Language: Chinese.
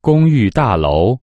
公寓大楼。